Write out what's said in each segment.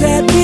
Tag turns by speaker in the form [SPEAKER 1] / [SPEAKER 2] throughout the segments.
[SPEAKER 1] that beat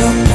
[SPEAKER 1] up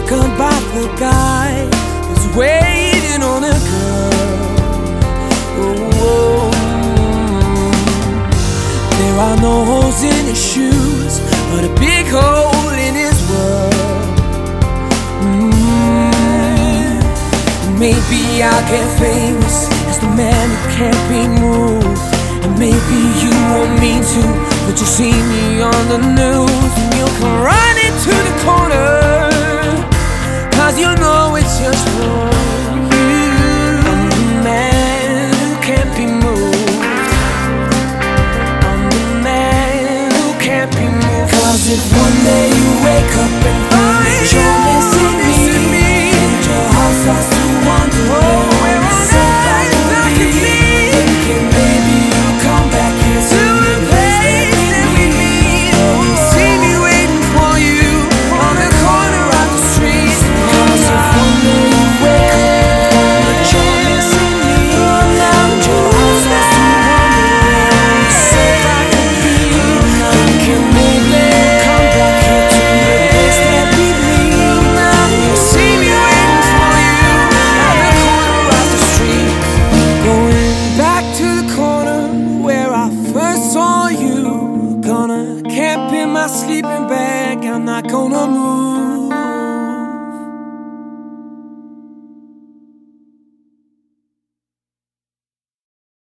[SPEAKER 1] talk about the guy who's waiting on a girl. Oh, there are no holes in his shoes, but a big hole in his world. Mm. Maybe I'll get famous as the man who can't be moved. And maybe you want me to, but you see me on the news and you'll come running to the